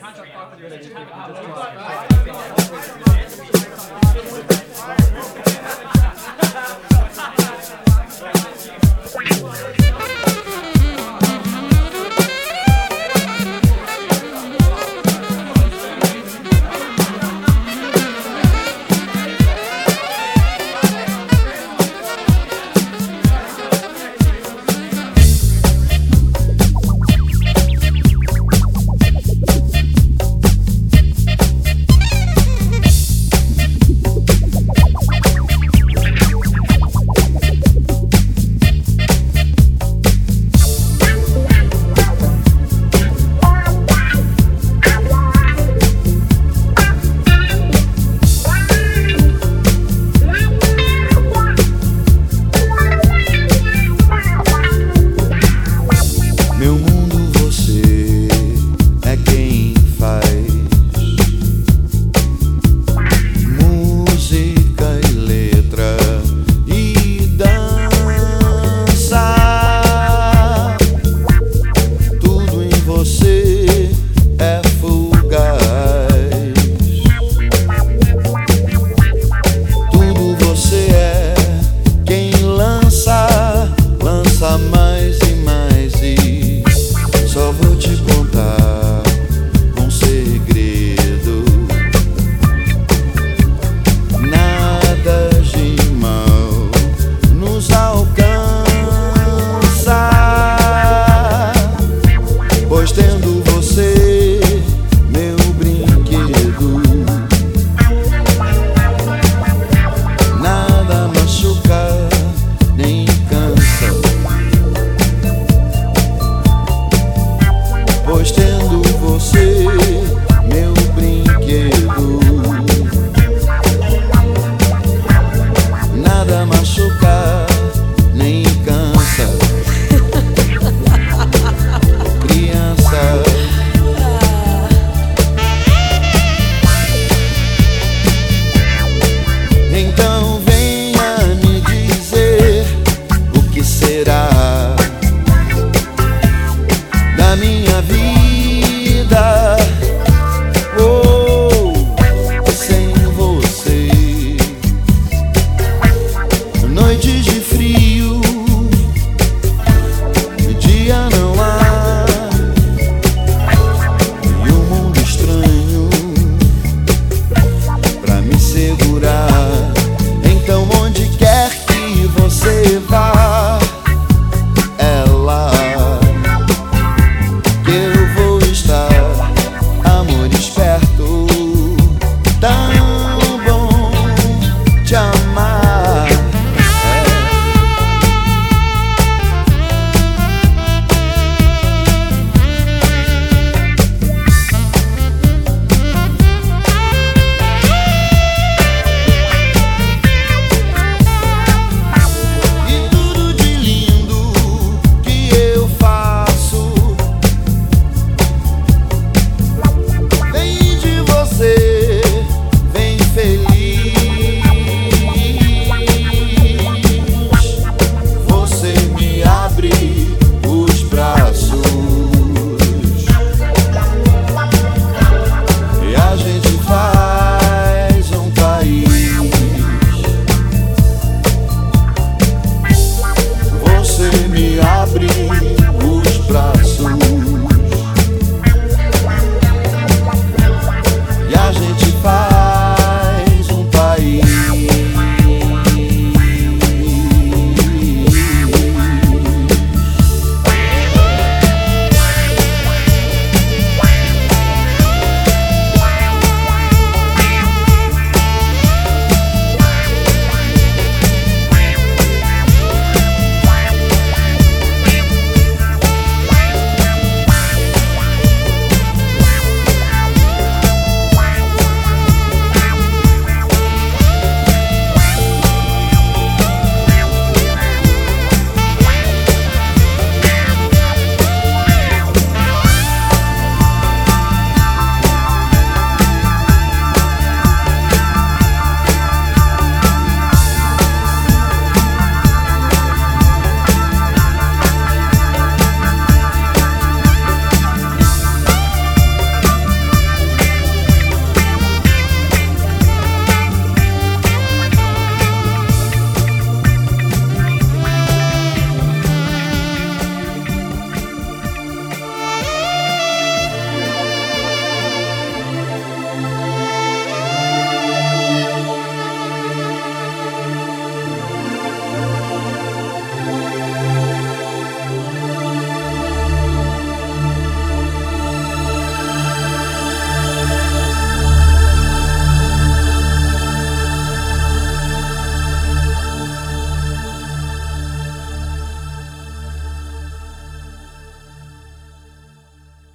contract. mais e mais e só vou te